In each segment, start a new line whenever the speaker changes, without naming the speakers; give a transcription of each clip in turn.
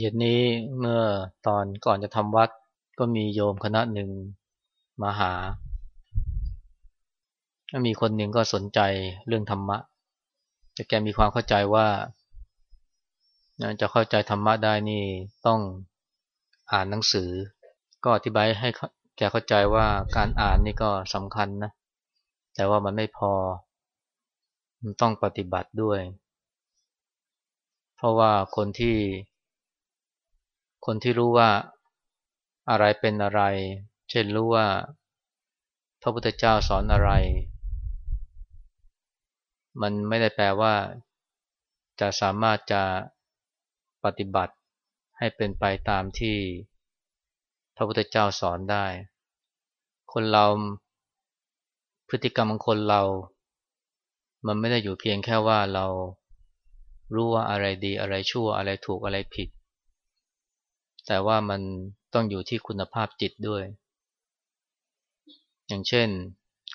เย็นนี้เมื่อตอนก่อนจะทำวัดก็มีโยมคณะหนึ่งมาหา มีคนหนึ่งก็สนใจเรื่องธรรมะ แต่แกมีความเข้าใจว่า จะเข้าใจธรรมะได้นี่ต้องอ่านหนังสือ ก็อธิบายให้แกเข้าใจว่าการอ่านนี่ก็สำคัญนะ แต่ว่ามันไม่พอ มันต้องปฏิบัติด้วย เพราะว่าคนที่ คนที่รู้ว่าอะไรเป็นอะไร เช่นรู้ว่าพระพุทธเจ้าสอนอะไร มันไม่ได้แปลว่า จะสามารถจะปฏิบัติให้เป็นไปตามที่พระพุทธเจ้าสอนได้ คนเราพฤติกรรมของคนเรา มันไม่ได้อยู่เพียงแค่ว่าเรารู้ว่าอะไรดีอะไรชั่วอะไรถูกอะไรผิด แต่ว่ามันต้องอยู่ที่คุณภาพจิตด้วย อย่างเช่น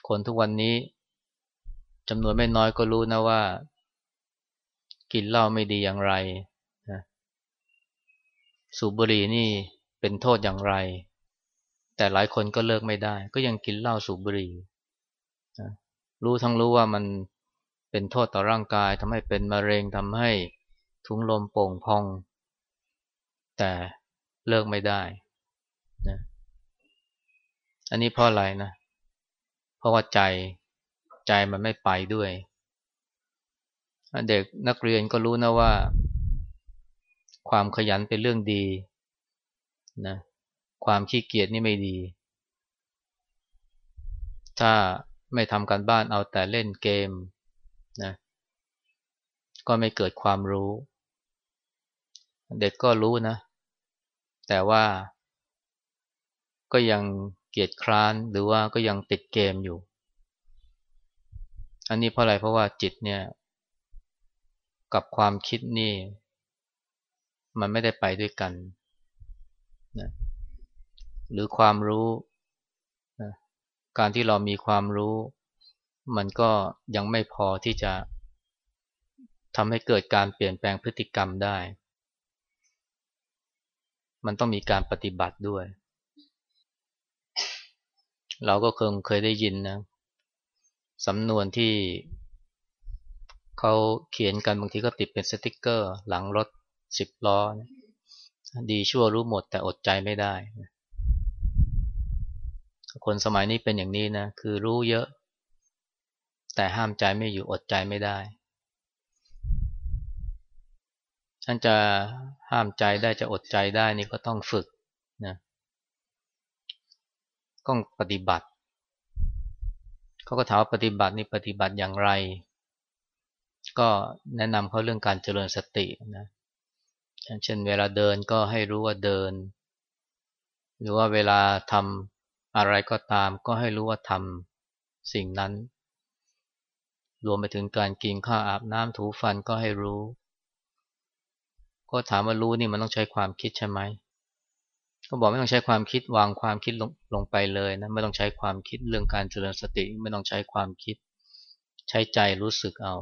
คนทุกวันนี้จำนวนไม่น้อยก็รู้นะว่า กินเหล้าไม่ดีอย่างไรนะสูบบุหรี่นี่เป็นโทษอย่างไร แต่หลายคนก็เลิกไม่ได้ ก็ยังกินเหล้าสูบบุหรี่นะรู้ทั้งรู้ว่ามันเป็นโทษต่อร่างกายทำให้เป็นมะเร็งทำให้ทุงลมโป่งพอง แต่ เลิกไม่ได้นะอันนี้เพราะอะไรนะ เพราะว่าใจใจมันไม่ไปด้วย เด็กนักเรียนก็รู้นะว่า ความขยันเป็นเรื่องดีนะความขี้เกียจนี่ไม่ดี ถ้าไม่ทำการบ้านเอาแต่เล่นเกมนะก็ไม่เกิดความรู้ เด็กก็รู้นะ แต่ว่า ก็ยังเกียจคร้านหรือว่าก็ยังติดเกมอยู่ อันนี้เพราะอะไรเพราะว่าจิตเนี่ย กับความคิดนี่ มันไม่ได้ไปด้วยกันนะหรือความรู้นะการที่เรามีความรู้ มันก็ยังไม่พอที่จะทำให้เกิดการเปลี่ยนแปลงพฤติกรรมได้ มันต้องมีการปฏิบัติด้วย เราก็เคยเคยได้ยินนะสำนวนที่เขาเขียนกันบางทีก็ติดเป็นสติกเกอร์ หลังรถสิบล้อดีชั่วรู้หมดแต่อดใจไม่ได้ คนสมัยนี้เป็นอย่างนี้นะ คือรู้เยอะ แต่ห้ามใจไม่อยู่อดใจไม่ได้ ท่านจะห้ามใจได้จะอดใจได้นี่ก็ต้องฝึกนะต้องปฏิบัติ เขาก็ถามว่าปฏิบัตินี่ปฏิบัติอย่างไร ก็แนะนำเขาเรื่องการเจริญสตินะอย่างเช่นเวลาเดินก็ให้รู้ว่าเดิน หรือว่าเวลาทำอะไรก็ตาม ก็ให้รู้ว่าทำสิ่งนั้น รวมไปถึงการกินข้าวอาบน้ำถูฟันก็ให้รู้ ก็ถามว่ารู้นี่มันต้องใช้ความคิดใช่ไหมก็บอกไม่ต้องใช้ความคิดวางความคิดลงลงไปเลยนะไม่ต้องใช้ความคิดเรื่องการเจริญสติไม่ต้องใช้ความคิด ใช้ใจรู้สึกเอา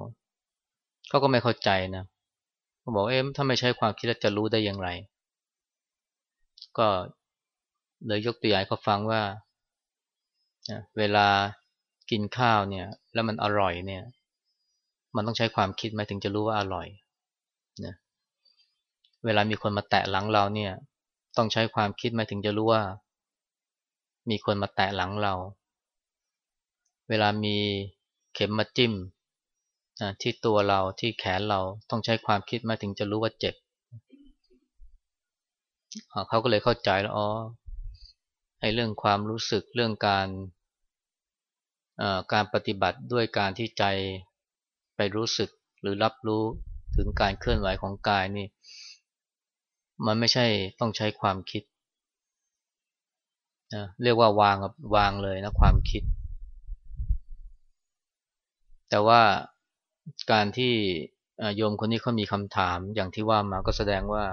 เขาก็ไม่เข้าใจนะเขาบอกเอ๊ะถ้าไม่ใช้ความคิดแล้วจะรู้ได้อย่างไร ก็เลยยกตัวอย่างเขาฟังว่าเวลากินข้าวเนี่ย แล้วมันอร่อยเนี่ย มันต้องใช้ความคิดไหมถึงจะรู้ว่าอร่อยนะ เวลามีคนมาแตะหลังเราเนี่ย ต้องใช้ความคิดมาถึงจะรู้ว่า มีคนมาแตะหลังเรา เวลามีเข็มมาจิ้มที่ตัวเราที่แขนเราต้องใช้ความคิดมาถึงจะรู้ว่าเจ็บเขาก็เลยเข้าใจแล้วอ๋อไอ้เรื่องความรู้สึกเรื่องการการปฏิบัติด้วยการที่ใจไปรู้สึกหรือรับรู้ถึงการเคลื่อนไหวของกายนี่ มันไม่ใช่ต้องใช้ความคิดนะเรียกว่าวางวางเลยนะความคิด แต่ว่าการที่โยมคนนี้เขามีคำถามอย่างที่ว่ามาก็แสดงว่า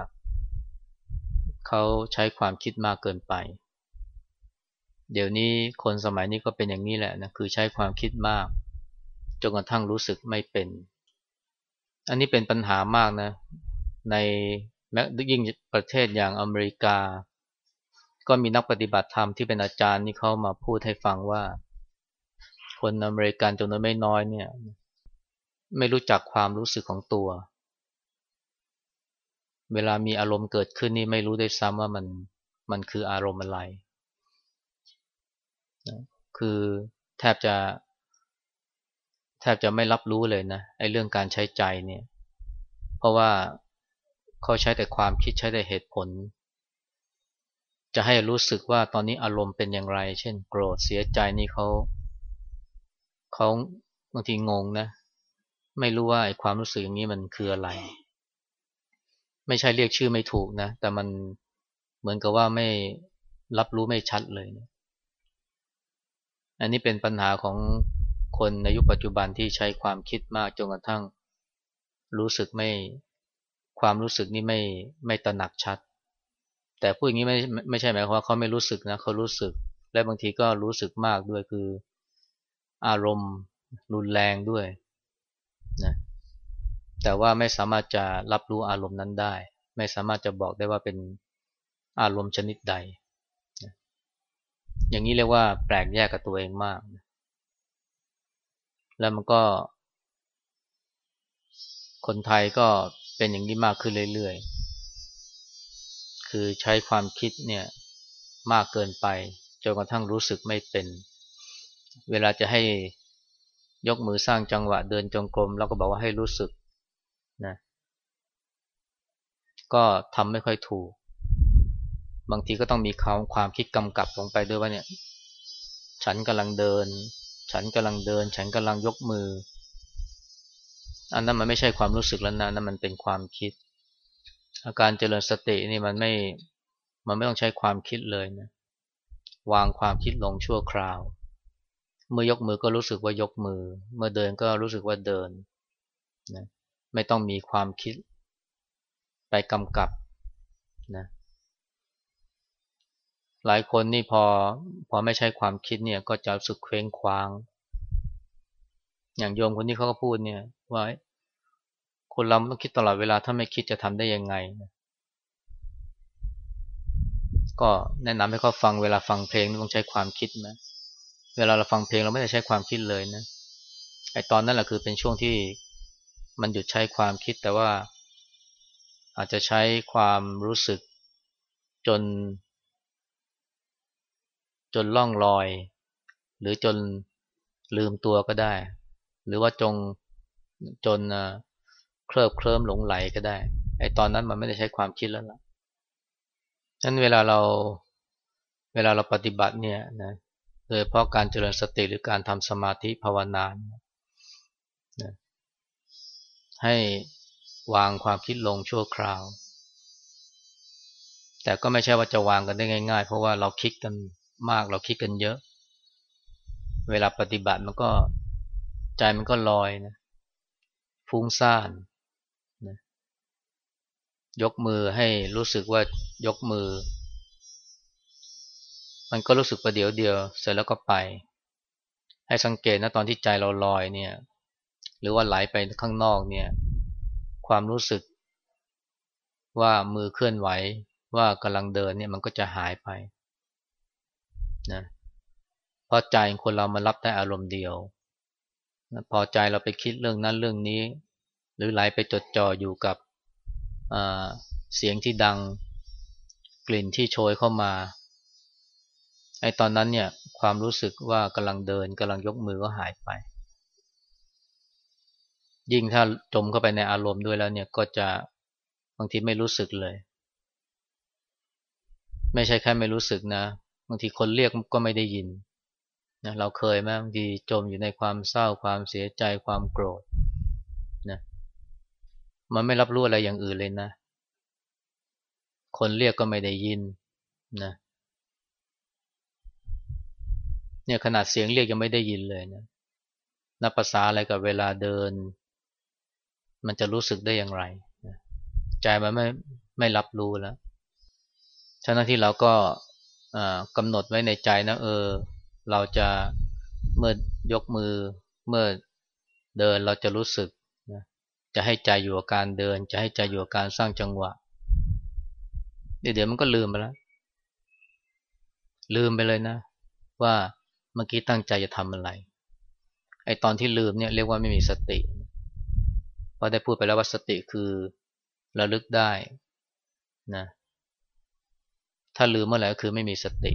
เขาใช้ความคิดมากเกินไป เดี๋ยวนี้คนสมัยนี้ก็เป็นอย่างนี้แหละนะคือใช้ความคิดมากจนกระทั่งรู้สึกไม่เป็น อันนี้เป็นปัญหามากนะ ใน แม้ยิ่งประเทศอย่างอเมริกา ก็มีนักปฏิบัติธรรมที่เป็นอาจารย์นี่เขามาพูดให้ฟังว่า คนอเมริกันจำนวนไม่น้อยเนี่ย ไม่รู้จักความรู้สึกของตัว เวลามีอารมณ์เกิดขึ้นนี่ไม่รู้ได้ซ้ำว่ามันมันคืออารมณ์อะไร คือแทบจะแทบจะไม่รับรู้เลยนะไอ้เรื่องการใช้ใจเนี่ย เพราะว่า เขาใช้แต่ความคิดใช้แต่เหตุผล จะให้รู้สึกว่าตอนนี้อารมณ์เป็นอย่างไร เช่น โกรธเสียใจนี่เขาเขาบางทีงงนะ ไม่รู้ว่าไอ้ความรู้สึกอย่างนี้มันคืออะไร ไม่ใช่เรียกชื่อไม่ถูกนะ แต่มันเหมือนกับว่าไม่รับรู้ไม่ชัดเลยนะอันนี้เป็นปัญหาของคนในยุคปัจจุบันที่ใช้ความคิดมากจนกระทั่งรู้สึกไม่ ความรู้สึกนี่ไม่ไม่ตระหนักชัด แต่พูดอย่างนี้ไม่ไม่ใช่หมายความว่าเขาไม่รู้สึกนะเขารู้สึก และบางทีก็รู้สึกมากด้วยคืออารมณ์รุนแรงด้วยนะแต่ว่าไม่สามารถจะรับรู้อารมณ์นั้นได้ ไม่สามารถจะบอกได้ว่าเป็นอารมณ์ชนิดใด อย่างนี้เรียกว่าแปลกแยกกับตัวเองมาก แล้วมันก็ คนไทยก็ เป็นอย่างนี้มากขึ้นเรื่อยๆ คือใช้ความคิดเนี่ยมากเกินไปจนกระทั่งรู้สึกไม่เป็น เวลาจะให้ยกมือสร้างจังหวะเดินจงกรมเราก็บอกว่าให้รู้สึกนะก็ทำไม่ค่อยถูก บางทีก็ต้องมีความความคิดกำกับลงไปด้วยว่าเนี่ย ฉันกำลังเดิน ฉันกำลังเดิน ฉันกำลังยกมือ อันนั้นมันไม่ใช่ความรู้สึกแล้วนะนั่นมันเป็นความคิด อาการเจริญสตินี่มันไม่ มันไม่ต้องใช้ความคิดเลยนะ วางความคิดลงชั่วคราว เมื่อยกมือก็รู้สึกว่ายกมือ เมื่อเดินก็รู้สึกว่าเดินนะไม่ต้องมีความคิด ไปกำกับนะหลายคนนี่พอพอไม่ใช้ความคิดเนี่ยก็จะรู้สึกเคว้งคว้าง อย่างโยมคนนี้เขาก็พูดเนี่ยว่าคนเราต้องคิดตลอดเวลาถ้าไม่คิดจะทำได้ยังไง ก็แนะนำให้เขาฟังเวลาฟังเพลงต้องใช้ความคิดนะ เวลาเราฟังเพลงเราไม่ได้ใช้ความคิดเลยนะ ไอตอนนั้นแหละคือเป็นช่วงที่มันหยุดใช้ความคิดแต่ว่า อาจจะใช้ความรู้สึกจน จนล่องลอย หรือจนลืมตัวก็ได้ หรือว่าจงจนเคลิบเคลิ้มหลงไหลก็ได้ ไอตอนนั้นมันไม่ได้ใช้ความคิดแล้วล่ะนั้นเวลาเราเวลาเราปฏิบัติเนี่ยนะโดยเพราะการเจริญสติหรือการทำสมาธิภาวนานะให้วางความคิดลงชั่วคราว แต่ก็ไม่ใช่ว่าจะวางกันได้ง่าย ๆ เพราะว่าเราคิดกันมากเราคิดกันเยอะ เวลาปฏิบัติมันก็ ใจมันก็ลอยนะฟุ้งซ่านนะยกมือให้รู้สึกว่ายกมือ มันก็รู้สึกประเดี๋ยวเดียว เสร็จแล้วก็ไป ให้สังเกตนะตอนที่ใจเราลอยเนี่ย หรือว่าไหลไปข้างนอกเนี่ย ความรู้สึกว่ามือเคลื่อนไหวว่ากำลังเดินเนี่ยมันก็จะหายไปนะเพราะใจคนเรามันรับได้อารมณ์เดียว พอใจเราไปคิดเรื่องนั้นเรื่องนี้ หรือไหลไปจดจ่ออยู่กับเสียงที่ดังกลิ่นที่โชยเข้ามาไอ้ตอนนั้นเนี่ยความรู้สึกว่ากำลังเดินกำลังยกมือก็หายไป ยิ่งถ้าจมเข้าไปในอารมณ์ด้วยแล้วเนี่ยก็จะบางทีไม่รู้สึกเลย ไม่ใช่แค่ไม่รู้สึกนะ บางทีคนเรียกก็ไม่ได้ยิน นะเราเคยไหมบางทีจมอยู่ในความเศร้าความเสียใจความโกรธนะมันไม่รับรู้อะไรอย่างอื่นเลยนะ คนเรียกก็ไม่ได้ยินนะเนี่ยขนาดเสียงเรียกยังไม่ได้ยินเลยนะนับภาษาอะไรกับเวลาเดิน มันจะรู้สึกได้อย่างไรนะใจมันไม่ไม่รับรู้แล้วฉะนั้นที่เราก็กำหนดไว้ในใจนะเออ เราจะเมื่อยกมือเมื่อเดินเราจะรู้สึกนะจะให้ใจอยู่กับการเดิน จะให้ใจอยู่กับการสร้างจังหวะเดี๋ยวมันก็ลืมไปแล้ว ลืมไปเลยนะ ว่าเมื่อกี้ตั้งใจจะทำอะไร ไอตอนที่ลืมเนี่ยเรียกว่าไม่มีสติเพราะได้พูดไปแล้วว่าสติคือระลึกได้นะถ้าลืมเมื่อไหร่ก็คือไม่มีสติ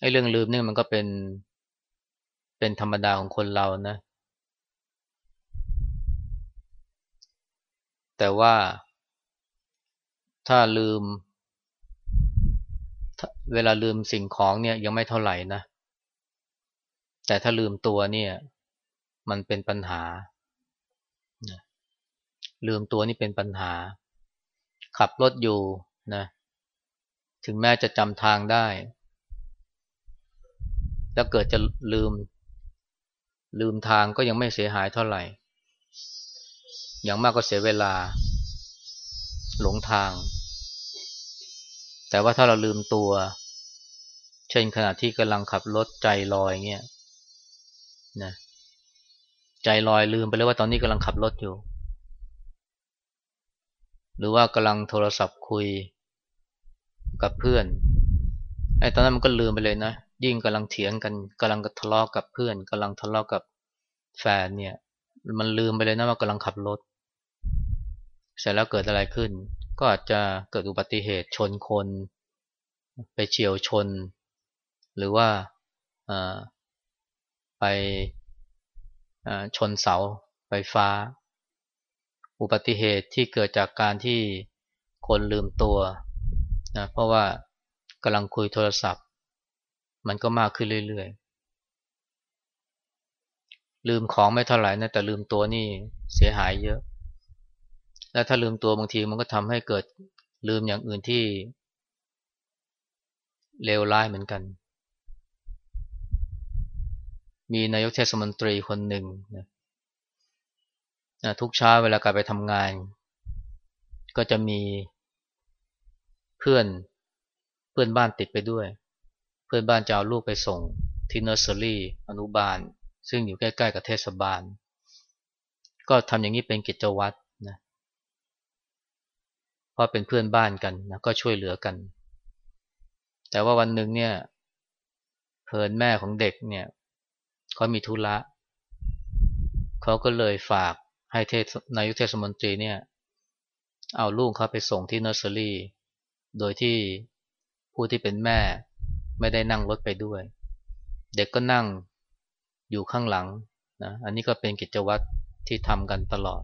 ไอ้เรื่องลืมเนี่ยมันก็เป็น เป็นธรรมดาของคนเรานะ แต่ว่าถ้าลืม เวลาลืมสิ่งของเนี่ยยังไม่เท่าไหร่นะ แต่ถ้าลืมตัวเนี่ย มันเป็นปัญหา ลืมตัวนี่เป็นปัญหา ขับรถอยู่นะ ถึงแม้จะจำทางได้ แล้วเกิดจะลืม ลืมทางก็ยังไม่เสียหายเท่าไหร่ อย่างมากก็เสียเวลา หลงทาง แต่ว่าถ้าเราลืมตัว เช่นขณะที่กำลังขับรถใจลอยเงี้ยนะใจลอยลืมไปเลยว่าตอนนี้กำลังขับรถอยู่ หรือว่ากำลังโทรศัพท์คุยกับเพื่อนไอ้ตอนนั้นมันก็ลืมไปเลยนะ ยิ่งกำลังเถียงกันกำลังทะเลาะกับเพื่อนกำลังทะเลาะกับแฟนเนี่ย มันลืมไปเลยนะว่ากำลังขับรถ เสร็จแล้วเกิดอะไรขึ้น ก็อาจจะเกิดอุบัติเหตุชนคน ไปเฉียวชน หรือว่าไปชนเสาไฟฟ้า อุบัติเหตุที่เกิดจากการที่คนลืมตัวนะเพราะว่ากำลังคุยโทรศัพท์ มันก็มากขึ้นเรื่อยๆ ลืมของไม่เท่าไหร่นะแต่ลืมตัวนี่เสียหายเยอะ และถ้าลืมตัวบางทีมันก็ทำให้เกิดลืมอย่างอื่นที่เลวร้ายเหมือนกัน มีนายกเทศมนตรีคนหนึ่งนะทุกเช้าเวลากลับไปทำงาน ก็จะมีเพื่อนเพื่อนบ้านติดไปด้วย เพื่อนบ้านจะเอาลูกไปส่งที่เนอร์เซอรี่อนุบาล ซึ่งอยู่ใกล้ ๆ กับเทศบาล ก็ทำอย่างนี้เป็นกิจวัตรนะเพราะเป็นเพื่อนบ้านกันนะก็ช่วยเหลือกัน แต่ว่าวันหนึ่งเนี่ยเพลินแม่ของเด็กเนี่ยเขามีธุระเขาก็เลยฝากให้เทศนายกเทศมนตรีเนี่ย เอาลูกเขาไปส่งที่เนอร์เซอรี่ โดยที่ผู้ที่เป็นแม่ ไม่ได้นั่งรถไปด้วย เด็กก็นั่งอยู่ข้างหลังนะอันนี้ก็เป็นกิจวัตรที่ทำกันตลอด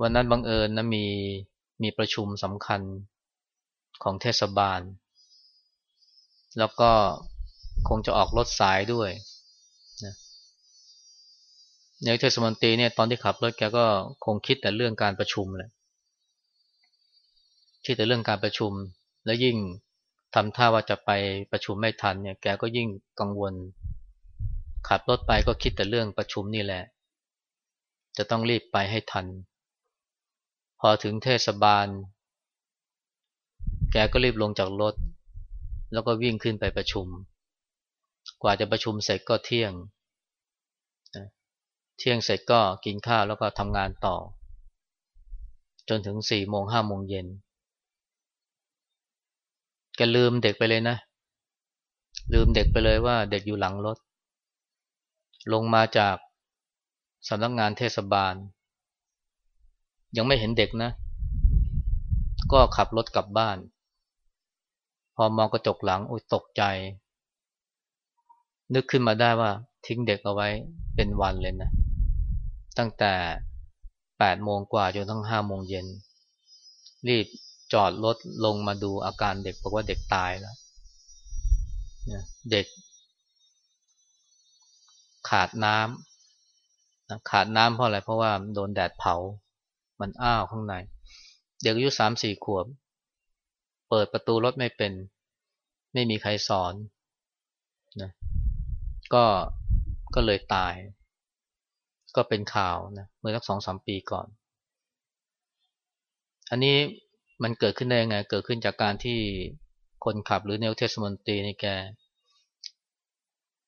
วันนั้นบังเอิญนะมีมีประชุมสำคัญของเทศบาล แล้วก็คงจะออกรถสายด้วยนะในเทศมนตรีเนี่ยตอนที่ขับรถแกก็คงคิดแต่เรื่องการประชุมแหละคิดแต่เรื่องการประชุม แล้วยิ่ง ทำท่าว่าจะไปประชุมไม่ทันเนี่ยแกก็ยิ่งกังวล ขับรถไปก็คิดแต่เรื่องประชุมนี่แหละ จะต้องรีบไปให้ทัน พอถึงเทศบาล แกก็รีบลงจากรถ แล้วก็วิ่งขึ้นไปประชุม กว่าจะประชุมเสร็จก็เที่ยง เที่ยงเสร็จก็กินข้าวแล้วก็ทำงานต่อ จนถึงสี่โมงห้าโมงเย็น แกลืมเด็กไปเลยนะ ลืมเด็กไปเลยว่าเด็กอยู่หลังรถ ลงมาจากสำนักงงานเทศบาล ยังไม่เห็นเด็กนะ ก็ขับรถกลับบ้าน พอมองกระจกหลังอุ้ยตกใจ นึกขึ้นมาได้ว่าทิ้งเด็กเอาไว้เป็นวันเลยนะ ตั้งแต่แปดโมงกว่าจนทั้งห้าโมงเย็น รีบ จอดรถลงมาดูอาการเด็กบอกว่าเด็กตายแล้วเด็ก ขาดน้ำขาดน้ำเพราะอะไรเพราะว่าโดนแดดเผา มันอ้าวข้างใน เด็กอายุสามสี่ขวบ เปิดประตูรถไม่เป็น ไม่มีใครสอนนะก็ก็เลยตาย ก็เป็นข่าวนะเมื่อสักสองสามปีก่อน อันนี้ มันเกิดขึ้นได้ยังไง เกิดขึ้นจากการที่คนขับหรือเนวเทศมนตรีนี่แก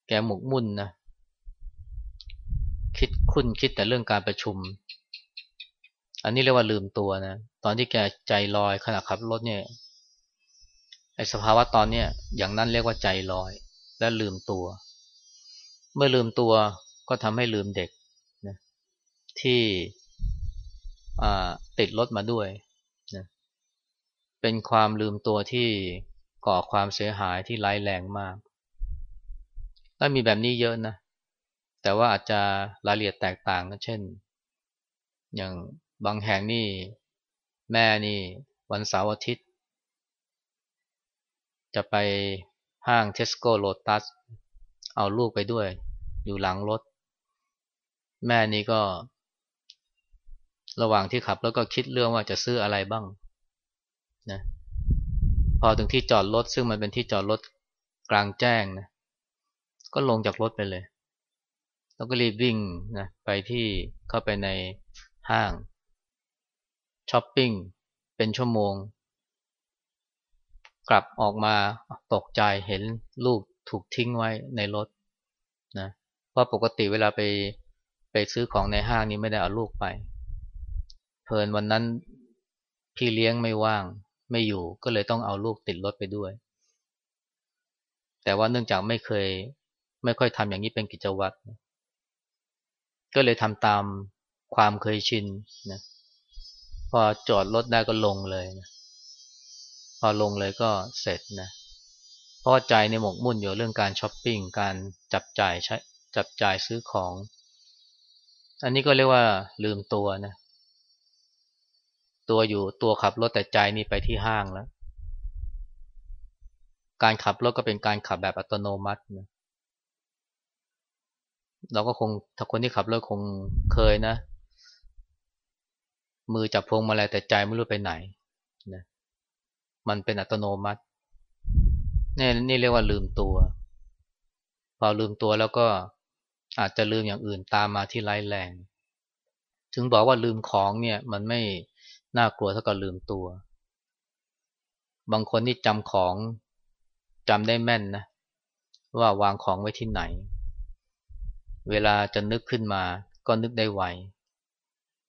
แกหมกมุ่นนะ คิดคุ้นคิดแต่เรื่องการประชุม อันนี้เรียกว่าลืมตัวนะ ตอนที่แกใจลอยขณะขับรถเนี่ย ไอสภาวะตอนเนี้ยอย่างนั้นเรียกว่าใจลอย และลืมตัว เมื่อลืมตัวก็ทำให้ลืมเด็กนะที่ติดรถมาด้วย เป็นความลืมตัวที่ก่อความเสียหายที่ร้ายแรงมาก และมีแบบนี้เยอะนะ แต่ว่าอาจจะรายละเอียดแตกต่างกันเช่น อย่างบางแห่งนี่แม่นี่ วันเสาร์อาทิตย์ จะไปห้างเทสโก้โลตัส เอาลูกไปด้วย อยู่หลังรถ แม่นี่ก็ ระหว่างที่ขับแล้วก็คิดเรื่องว่าจะซื้ออะไรบ้าง นะพอถึงที่จอดรถซึ่งมันเป็นที่จอดรถกลางแจ้งนะก็ลงจากรถไปเลย แล้วก็รีบวิ่งนะไปที่เข้าไปในห้างช้อปปิ้งเป็นชั่วโมง กลับออกมาตกใจเห็นลูกถูกทิ้งไว้ในรถนะเพราะปกติเวลาไปไปซื้อของในห้างนี้ไม่ได้เอาลูกไป เพลินวันนั้นพี่เลี้ยงไม่ว่าง ไม่อยู่ก็เลยต้องเอาลูกติดรถไปด้วย แต่ว่าเนื่องจากไม่เคย ไม่ค่อยทำอย่างนี้เป็นกิจวัตรก็เลยทำตามความเคยชินนะพอจอดรถได้ก็ลงเลยนะพอลงเลยก็เสร็จนะเพราะใจในหมกมุ่นอยู่เรื่องการช้อปปิ้งการจับจ่ายใช้จับจ่ายซื้อของ อันนี้ก็เรียกว่าลืมตัวนะ ตัวอยู่ตัวขับรถแต่ใจนี่ไปที่ห้างแล้ว การขับรถก็เป็นการขับแบบอัตโนมัตินะเราก็คงถ้าคนที่ขับรถคงเคยนะ มือจับพวงมาลัยแต่ใจไม่รู้ไปไหนนะมันเป็นอัตโนมัตินี่นี่เรียกว่าลืมตัว พอลืมตัวแล้วก็อาจจะลืมอย่างอื่นตามมาที่ไร้แรง ถึงบอกว่าลืมของเนี่ย มันไม่ น่ากลัวเท่ากับลืมตัว บางคนนี่จำของจำได้แม่นนะ ว่าวางของไว้ที่ไหน เวลาจะนึกขึ้นมา ก็นึกได้ไว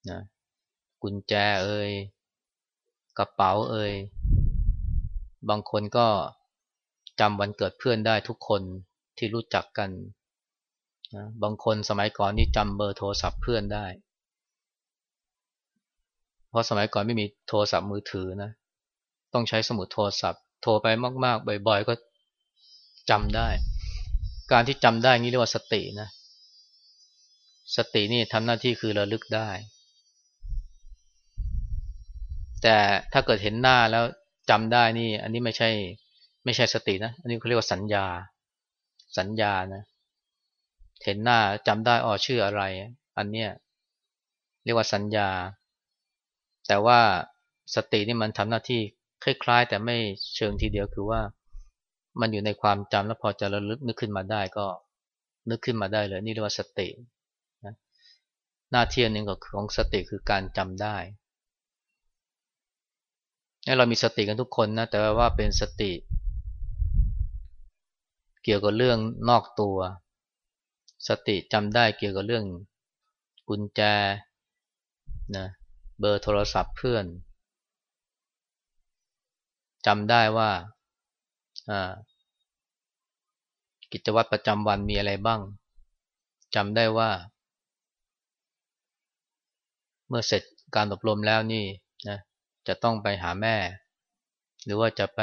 นะกุญแจเอ่ยกระเป๋าเอ่ยบางคนก็จำวันเกิดเพื่อนได้ทุกคนที่รู้จักกันนะบางคนสมัยก่อนนี่จำเบอร์โทรศัพท์เพื่อนได้ เพราะสมัยก่อนไม่มีโทรศัพท์มือถือนะ ต้องใช้สมุดโทรศัพท์ โทรไปมาก ๆ บ่อย ๆ ก็จำได้ การที่จำได้นี่เรียกว่าสตินะ สตินี่ทำหน้าที่คือระลึกได้ แต่ถ้าเกิดเห็นหน้าแล้วจำได้นี่ อันนี้ไม่ใช่ไม่ใช่สตินะ อันนี้เขาเรียกว่าสัญญา สัญญานะ เห็นหน้าจำได้อ๋อชื่ออะไร อันเนี้ยเรียกว่าสัญญา แต่ว่าสตินี่มันทำหน้าที่คล้ายๆ แต่ไม่เชิงทีเดียวคือว่ามันอยู่ในความจำแล้วพอจะระลึกนึกขึ้นมาได้ก็นึกขึ้นมาได้เลย นี่เรียกว่าสติหน้าที่หนึ่งของสติคือการจำได้เรามีสติกันทุกคนนะแต่ว่าเป็นสติ เกี่ยวกับเรื่องนอกตัว สติจำได้เกี่ยวกับเรื่องกุญแจนะ เบอร์โทรศัพท์เพื่อนจำได้ว่ากิจวัตรประจำวันมีอะไรบ้างจำได้ว่า เมื่อเสร็จการอบรมแล้วนี่นะจะต้องไปหาแม่ หรือว่าจะไป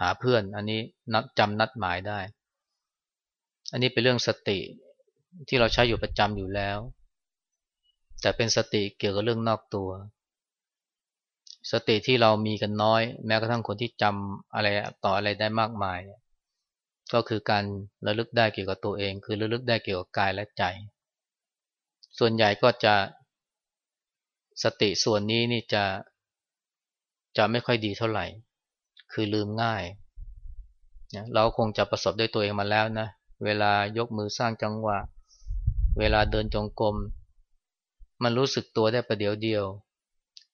หาเพื่อน อันนี้นัดจำนัดหมายได้ อันนี้เป็นเรื่องสติที่เราใช้อยู่ประจำอยู่แล้ว แต่เป็นสติเกี่ยวกับเรื่องนอกตัว สติที่เรามีกันน้อย แม้กระทั่งคนที่จำอะไรต่ออะไรได้มากมาย ก็คือการระลึกได้เกี่ยวกับตัวเอง คือระลึกได้เกี่ยวกับกายและใจ ส่วนใหญ่ก็จะสติส่วนนี้นี่จะจะไม่ค่อยดีเท่าไหร่ คือลืมง่ายนะเราคงจะประสบด้วยตัวเองมาแล้วนะ เวลายกมือสร้างจังหวะ เวลาเดินจงกรม มันรู้สึกตัวได้ประเดี๋ยวเดียว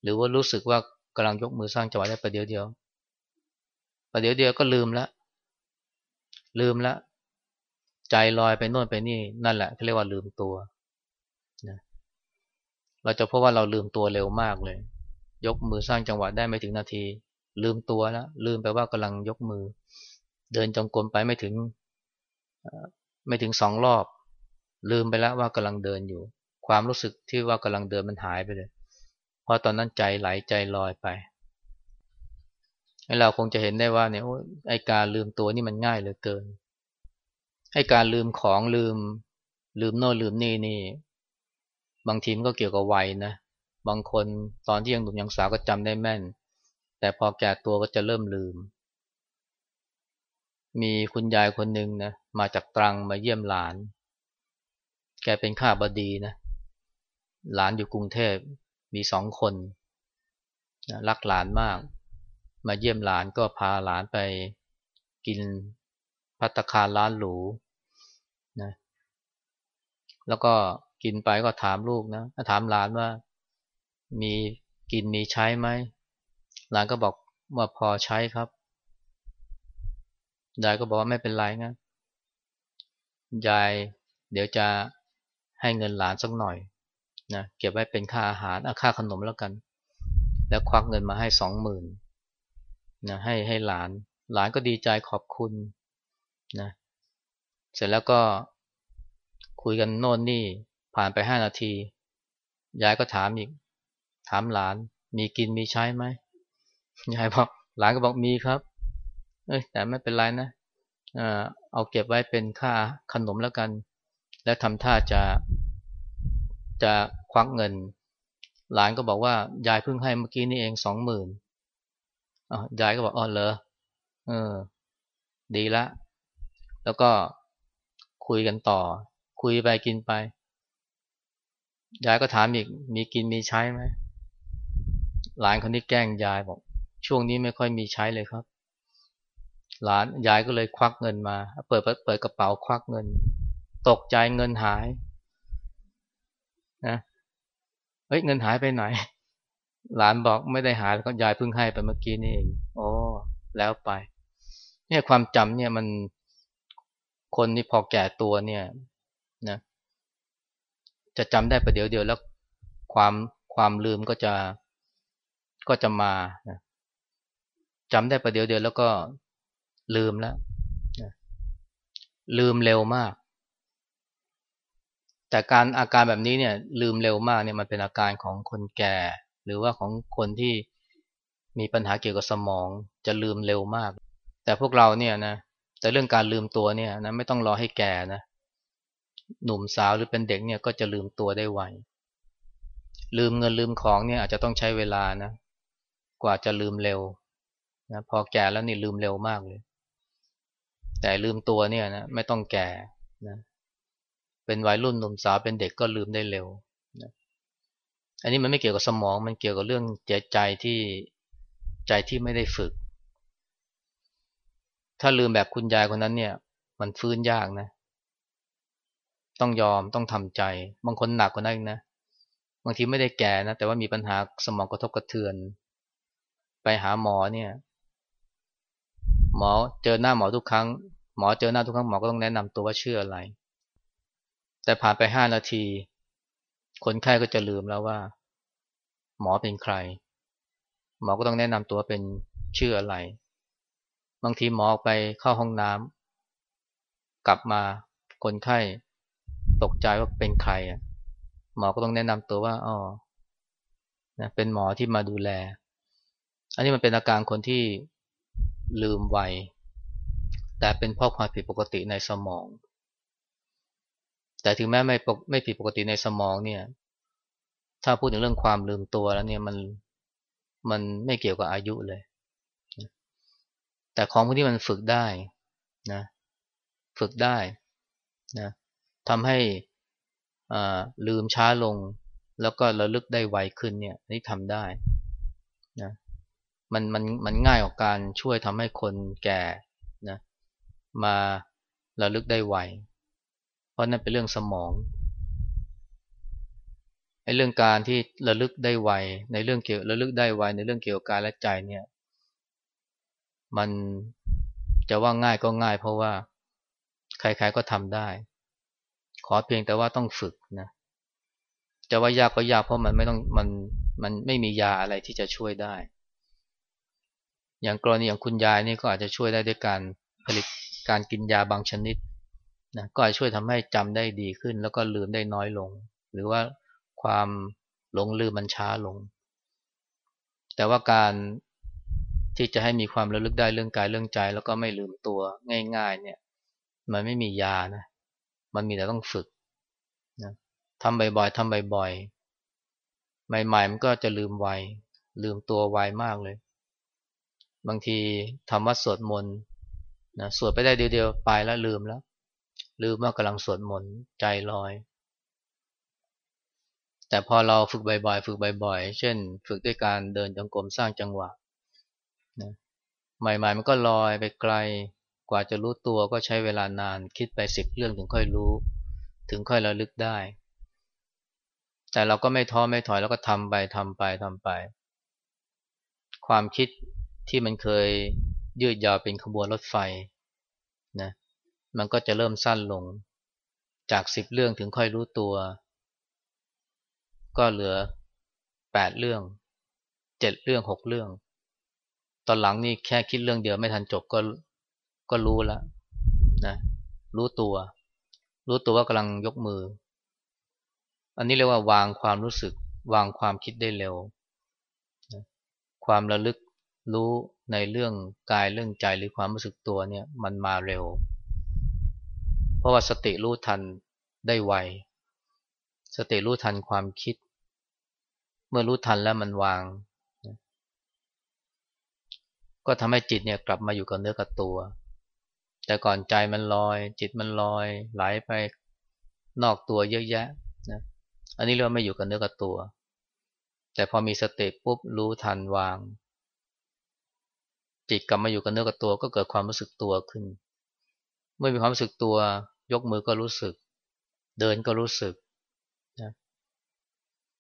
หรือว่ารู้สึกว่ากำลังยกมือสร้างจังหวะได้ประเดี๋ยวเดียวประเดี๋ยวเดียวก็ลืมละลืมละใจลอยไปโน่นไปนี่นั่นแหละเขาเรียกว่าลืมตัวเราจะพบว่าเราลืมตัวเร็วมากเลย ยกมือสร้างจังหวะได้ไม่ถึงนาที ลืมตัวแล้วลืมไปว่ากำลังยกมือ เดินจงกรมไปไม่ถึงไม่ถึงสองรอบ ลืมไปแล้วว่ากำลังเดินอยู่ ความรู้สึกที่ว่ากำลังเดินมันหายไปเลย เพราะตอนนั้นใจไหลใจลอยไปเราคงจะเห็นได้ว่าเนี่ยไอการลืมตัวนี่มันง่ายเหลือเกินไอการลืมของลืม ลืมโน่นลืมนี่นี่ บางทีมันก็เกี่ยวกับวัยนะบางคนตอนที่ยังหนุ่มยังสาวก็จำได้แม่น แต่พอแก่ตัวก็จะเริ่มลืม มีคุณยายคนหนึ่งนะมาจากตรังมาเยี่ยมหลาน แกเป็นข้าบดีนะ หลานอยู่กรุงเทพมีสองคนนะรักหลานมาก มาเยี่ยมหลานก็พาหลานไปกินพัตคารร้านหรูนะแล้วก็กินไปก็ถามลูกนะถามหลานว่ามีกินมีใช้ไหมหลานก็บอกว่าพอใช้ครับยายก็บอกว่าไม่เป็นไรนะยายเดี๋ยวจะให้เงินหลานสักหน่อย นะเก็บไว้เป็นค่าอาหารค่าขนมแล้วกัน แล้วควักเงินมาให้สองหมื่นนะให้ให้หลาน หลานก็ดีใจขอบคุณนะเสร็จแล้วก็คุยกันโน่นนี่ผ่านไปห้านาที ยายก็ถามอีก ถามหลาน มีกินมีใช้ไหมยายบอกหลานก็บอกมีครับ เอ้ยแต่ไม่เป็นไรนะเอาเก็บไว้เป็นค่าขนมแล้วกัน และทำท่าจะ จะควักเงิน หลานก็บอกว่ายายเพิ่งให้เมื่อกี้นี่เองสองหมื่นยายก็บอกอ๋อเหรอเออ ดีละ แล้วก็คุยกันต่อ คุยไปกินไป ยายก็ถามอีก มีกินมีใช้ไหมหลานคนนี้แกล้งยายบอก ช่วงนี้ไม่ค่อยมีใช้เลยครับ หลานยายก็เลยควักเงินมา เปิดเปิดกระเป๋าควักเงิน ตกใจเงินหาย นะเฮ้ยเงินหายไปไหน หลานบอกไม่ได้หายแล้วก็ยายเพิ่งให้ไปเมื่อกี้นี่เองโอ้แล้วไป เนี่ยความจำเนี่ยมันคนที่พอแก่ตัวเนี่ย นะ จะจำได้ประเดี๋ยวเดียวแล้วความความลืมก็จะก็จะมานะจำได้ประเดี๋ยวเดียวแล้วก็ลืมแล้วนะลืมเร็วมาก แต่การอาการแบบนี้เนี่ยลืมเร็วมากเนี่ยมันเป็นอาการของคนแก่ หรือว่าของคนที่มีปัญหาเกี่ยวกับสมองจะลืมเร็วมาก แต่พวกเราเนี่ยนะแต่เรื่องการลืมตัวเนี่ยนะไม่ต้องรอให้แก่นะหนุ่มสาวหรือเป็นเด็กเนี่ยก็จะลืมตัวได้ไวลืมเงินลืมของเนี่ยอาจจะต้องใช้เวลานะ กว่าจะลืมเร็วนะพอแก่แล้วนี่ลืมเร็วมากเลย แต่ลืมตัวเนี่ยนะไม่ต้องแก่นะ เป็นวัยรุ่นหนุ่มสาวเป็นเด็กก็ลืมได้เร็วนะอันนี้มันไม่เกี่ยวกับสมองมันเกี่ยวกับเรื่องใจใจที่ใจที่ไม่ได้ฝึก ถ้าลืมแบบคุณยายคนนั้นเนี่ย มันฟื้นยากนะ ต้องยอมต้องทำใจ บางคนหนักกว่านั้นนะบางทีไม่ได้แก่นะแต่ว่ามีปัญหาสมองกระทบกระเทือน ไปหาหมอเนี่ย หมอเจอหน้าหมอทุกครั้ง หมอเจอหน้าทุกครั้งหมอก็ต้องแนะนำตัวว่าชื่ออะไร แต่ผ่านไปห้านาที คนไข้ก็จะลืมแล้วว่า หมอเป็นใคร หมอก็ต้องแนะนำตัวเป็นชื่ออะไร บางทีหมอออกไปเข้าห้องน้ำกลับมาคนไข้ตกใจว่าเป็นใครอะหมอก็ต้องแนะนำตัวว่าอ๋อนะเป็นหมอที่มาดูแล อันนี้มันเป็นอาการคนที่ลืมไวแต่เป็นเพราะความผิดปกติในสมอง แต่ถึงแม้ไม่ไม่ผิดปกติในสมองเนี่ย ถ้าพูดถึงเรื่องความลืมตัวแล้วเนี่ยมันมันไม่เกี่ยวกับอายุเลย แต่ของพวกนี้มันฝึกได้นะ ฝึกได้นะทำให้ลืมช้าลง แล้วก็ระลึกได้ไวขึ้นเนี่ยนี่ทำได้นะมันมันมันง่ายกว่าการช่วยทำให้คนแก่นะมาระลึกได้ไว เพราะนั่นเป็นเรื่องสมองไอ้เรื่องการที่ระลึกได้ไวในเรื่องเกี่ยวระลึกได้ไวในเรื่องเกี่ยวกับกายและใจเนี่ย มันจะว่าง่ายก็ง่าย เพราะว่าใครๆก็ทำได้ ขอเพียงแต่ว่าต้องฝึกนะจะว่ายากก็ยากเพราะมันไม่ต้องมันมันไม่มียาอะไรที่จะช่วยได้ อย่างกรณีอย่างคุณยายนี่ก็อาจจะช่วยได้ด้วยการผลิตการกินยาบางชนิด นะก็ช่วยทำให้จำได้ดีขึ้น แล้วก็ลืมได้น้อยลง หรือว่าความหลงลืมมันช้าลง แต่ว่าการที่จะให้มีความระลึกได้เรื่องกายเรื่องใจ แล้วก็ไม่ลืมตัวง่าย ๆ เนี่ย มันไม่มียานะ มันมีแต่ต้องฝึกนะทำบ่อยๆทำบ่อยๆใหม่ๆมันก็จะลืมไวลืมตัวไวมากเลย บางทีทำวัดสวดมนต์นะสวดไปได้เดียวๆไปแล้วลืมแล้ว ลืมว่ากำลังสวดมนต์ใจลอย แต่พอเราฝึกบ่อยๆ ฝึกบ่อยๆ เช่น ฝึกด้วยการเดินจงกรมสร้างจังหวะนะใหม่ๆ มันก็ลอยไปไกล กว่าจะรู้ตัวก็ใช้เวลานาน คิดไปสิบเรื่องถึงค่อยรู้ ถึงค่อยระลึกได้ แต่เราก็ไม่ท้อไม่ถอยแล้วก็ทำไปทำไปทำไป ความคิดที่มันเคยยืดยาวเป็นขบวนรถไฟนะ มันก็จะเริ่มสั้นลง จากสิบเรื่องถึงค่อยรู้ตัว ก็เหลือแปดเรื่องเจ็ดเรื่องหกเรื่อง ตอนหลังนี่แค่คิดเรื่องเดียวไม่ทันจบก็ก็รู้แล้วนะรู้ตัว รู้ตัวว่ากำลังยกมือ อันนี้เรียกว่าวางความรู้สึก วางความคิดได้เร็ว ความระลึกรู้ในเรื่องกายเรื่องใจหรือความรู้สึกตัวเนี่ยมันมาเร็ว เพราะว่าสติรู้ทันได้ไว สติรู้ทันความคิด เมื่อรู้ทันแล้วมันวาง ก็ทำให้จิตเนี่ยกลับมาอยู่กับเนื้อกับตัว แต่ก่อนใจมันลอย จิตมันลอย ไหลไปนอกตัวเยอะแยะนะอันนี้เรียกว่าไม่อยู่กับเนื้อกับตัว แต่พอมีสติปุ๊บรู้ทันวาง จิตกลับมาอยู่กับเนื้อกับตัวก็เกิดความรู้สึกตัวขึ้น เมื่อมีความรู้สึกตัว ยกมือก็รู้สึก เดินก็รู้สึกนะ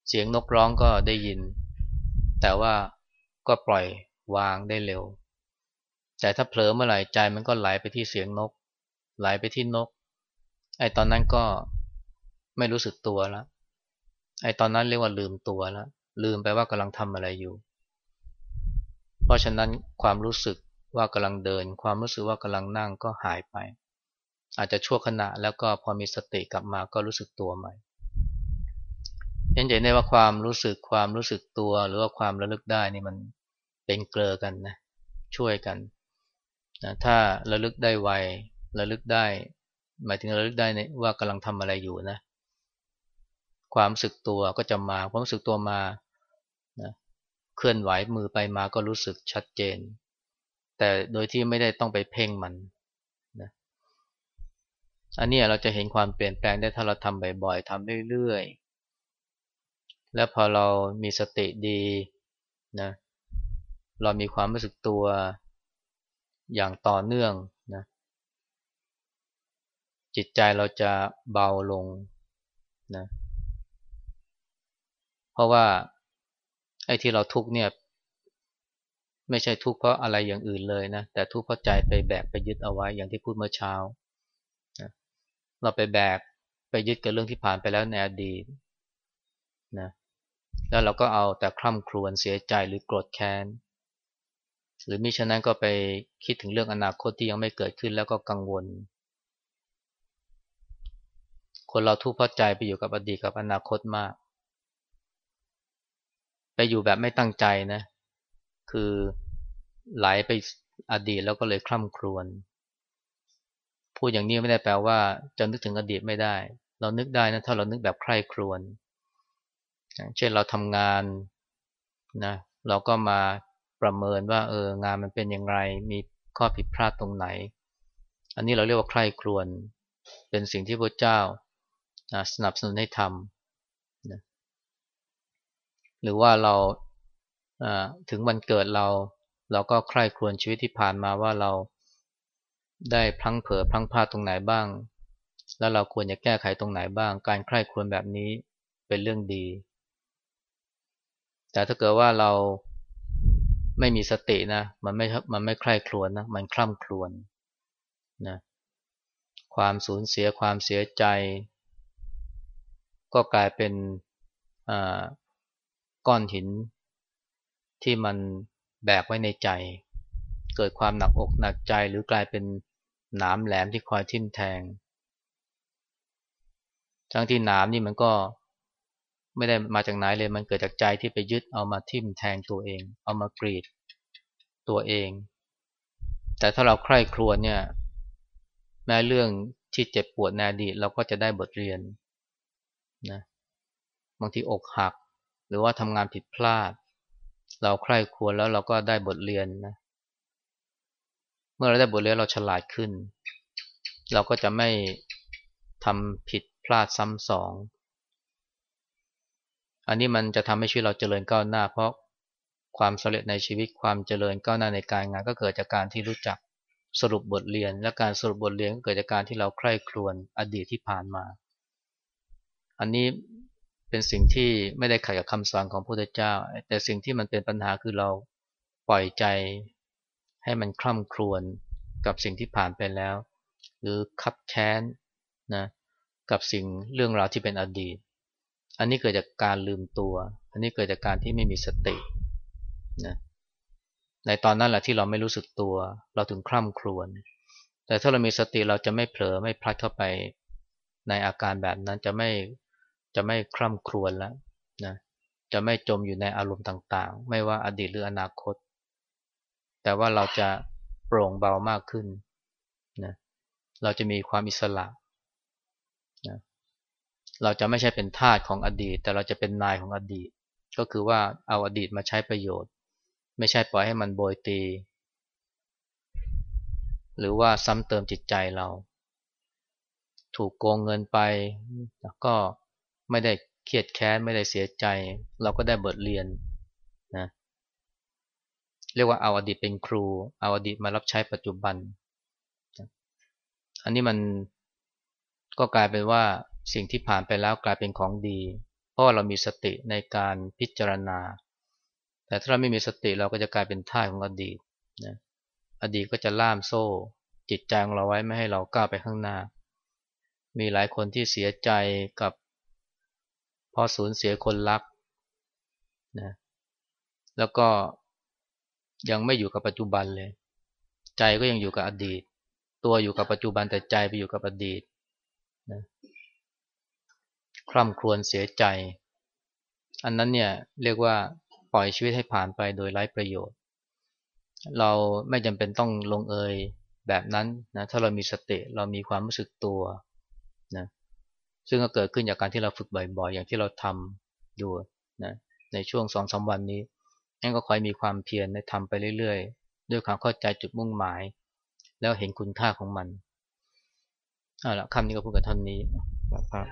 เสียงนกร้องก็ได้ยิน แต่ว่าก็ปล่อยวางได้เร็ว แต่ถ้าเผลอเมื่อไหร่ใจมันก็ไหลไปที่เสียงนก ไหลไปที่นก ไอ้ตอนนั้นก็ไม่รู้สึกตัวแล้วไอ้ตอนนั้นเรียกว่าลืมตัวแล้วลืมไปว่ากำลังทำอะไรอยู่ เพราะฉะนั้นความรู้สึกว่ากำลังเดิน ความรู้สึกว่ากำลังนั่งก็หายไป อาจจะชั่วขณะแล้วก็พอมีสติกลับมาก็รู้สึกตัวใหม่เห็นใจได้ว่าความรู้สึกความรู้สึกตัวหรือว่าความระลึกได้นี่มันเป็นเกลือกันนะช่วยกันนะถ้าระลึกได้ไวระลึกได้ หมายถึงระลึกได้ว่ากำลังทำอะไรอยู่นะ ความรู้สึกตัวก็จะมาความรู้สึกตัวมานะเคลื่อนไหวมือไปมาก็รู้สึกชัดเจน แต่โดยที่ไม่ได้ต้องไปเพ่งมัน อันนี้เราจะเห็นความเปลี่ยนแปลงได้ถ้าเราทำบ่อยๆทำเรื่อยๆ และพอเรามีสติดีนะเรามีความรู้สึกตัวอย่างต่อเนื่องนะจิตใจเราจะเบาลงนะเพราะว่าไอ้ที่เราทุกเนี่ย ไม่ใช่ทุกเพราะอะไรอย่างอื่นเลยนะ แต่ทุกเพราะใจไปแบกไปยึดเอาไว้อย่างที่พูดเมื่อเช้า เราไปแบกไปยึดกับเรื่องที่ผ่านไปแล้วในอดีตนะแล้วเราก็เอาแต่คร่ำครวญเสียใจหรือโกรธแค้นหรือมิฉะนั้นก็ไปคิดถึงเรื่องอนาคตที่ยังไม่เกิดขึ้นแล้วก็กังวล คนเราทุกข์เพราะใจไปอยู่กับอดีตกับอนาคตมาก ไปอยู่แบบไม่ตั้งใจนะ คือไหลไปอดีตแล้วก็เลยคล่ำครวญ พูดอย่างนี้ไม่ได้แปลว่า จะนึกถึงอดีตไม่ได้ เรานึกได้นะถ้าเรานึกแบบใคร่ครวญเช่นเราทำงานนะเราก็มาประเมินว่าเอองานมันเป็นอย่างไร มีข้อผิดพลาดตรงไหน อันนี้เราเรียกว่าใคร่ครวญเป็นสิ่งที่พระเจ้าสนับสนุนให้ทำหรือว่าเราถึงวันเกิดเรา เราก็ใคร่ครวญชีวิตที่ผ่านมาว่าเรา ได้พลั้งเผลอพลั้งพลาดตรงไหนบ้าง แล้วเราควรจะแก้ไขตรงไหนบ้าง การใคร่ครวญแบบนี้เป็นเรื่องดี แต่ถ้าเกิดว่าเราไม่มีสตินะ มันไม่มันไม่ใคร่ครวญนะ มันคล่ำครวญนะ ความสูญเสียความเสียใจ ก็กลายเป็นก้อนหิน ที่มันแบกไว้ในใจ เกิดความหนักอกหนักใจหรือกลายเป็น หนามแหลมที่คอยทิ่มแทง ทั้งที่หนามนี่มันก็ไม่ได้มาจากไหนเลย มันเกิดจากใจที่ไปยึดเอามาทิ่มแทงตัวเอง เอามากรีดตัวเอง แต่ถ้าเราใคร่ครวญเนี่ย แม้เรื่องที่เจ็บปวดในอดีตเราก็จะได้บทเรียนนะ บางทีอกหัก หรือว่าทำงานผิดพลาด เราใคร่ครวญแล้วเราก็ได้บทเรียนนะ เมื่อเราได้บทเรียนเราฉลาดขึ้น เราก็จะไม่ทำผิดพลาดซ้ำสอง อันนี้มันจะทำให้ชีวิตเราเจริญก้าวหน้า เพราะความสำเร็จในชีวิตความเจริญก้าวหน้าในการงาน ก็เกิดจากการที่รู้จักสรุปบทเรียน และการสรุปบทเรียนก็เกิดจากการที่เราใคร่ครวญอดีตที่ผ่านมา อันนี้เป็นสิ่งที่ไม่ได้ขัดกับคำสอนของพระพุทธเจ้า แต่สิ่งที่มันเป็นปัญหาคือเราปล่อยใจ ให้มันคล่ำครวญกับสิ่งที่ผ่านไปแล้ว หรือคับแค้นนะกับสิ่งเรื่องราวที่เป็นอดีต อันนี้เกิดจากการลืมตัว อันนี้เกิดจากการที่ไม่มีสตินะในตอนนั้นแหละที่เราไม่รู้สึกตัว เราถึงคร่ำครวญแต่ถ้าเรามีสติเราจะไม่เผลอไม่พลัดเข้าไปในอาการแบบนั้นจะไม่จะไม่คร่ำครวญแล้วนะจะไม่จมอยู่ในอารมณ์ต่างๆ ไม่ว่าอดีตหรืออนาคต แต่ว่าเราจะโปร่งเบามากขึ้นนะเราจะมีความอิสระนะเราจะไม่ใช่เป็นทาสของอดีต แต่เราจะเป็นนายของอดีต ก็คือว่าเอาอดีตมาใช้ประโยชน์ ไม่ใช่ปล่อยให้มันโบยตี หรือว่าซ้ำเติมจิตใจเรา ถูกโกงเงินไปก็ไม่ได้เครียดแค้นไม่ได้เสียใจ เราก็ได้บทเรียน เรียกว่าเอาอดีตเป็นครู เอาอดีตมารับใช้ปัจจุบัน อันนี้มันก็กลายเป็นว่าสิ่งที่ผ่านไปแล้วกลายเป็นของดี เพราะเรามีสติในการพิจารณา แต่ถ้าเราไม่มีสติเราก็จะกลายเป็นท่าของอดีตนะอดีตก็จะล่ามโซ่ จิตใจของเราไว้ไม่ให้เราก้าวไปข้างหน้า มีหลายคนที่เสียใจกับพอสูญเสียคนรักนะแล้วก็ ยังไม่อยู่กับปัจจุบันเลย ใจก็ยังอยู่กับอดีต ตัวอยู่กับปัจจุบันแต่ใจไปอยู่กับอดีตนะคร่ำครวญเสียใจ อันนั้นเนี่ยเรียกว่าปล่อยชีวิตให้ผ่านไปโดยไร้ประโยชน์ เราไม่จำเป็นต้องลงเอยแบบนั้นนะถ้าเรามีสติเรามีความรู้สึกตัวนะซึ่งก็เกิดขึ้นจากการที่เราฝึกบ่อยๆ อย่างที่เราทำอยู่นะในช่วงสองสาวันนี้ นั่นก็คอยมีความเพียรในทำไปเรื่อยๆ ด้วยความเข้าใจจุดมุ่งหมาย แล้วเห็นคุณค่าของมันเอาละคำนี้ก็พูดกับท่านนี้ครับ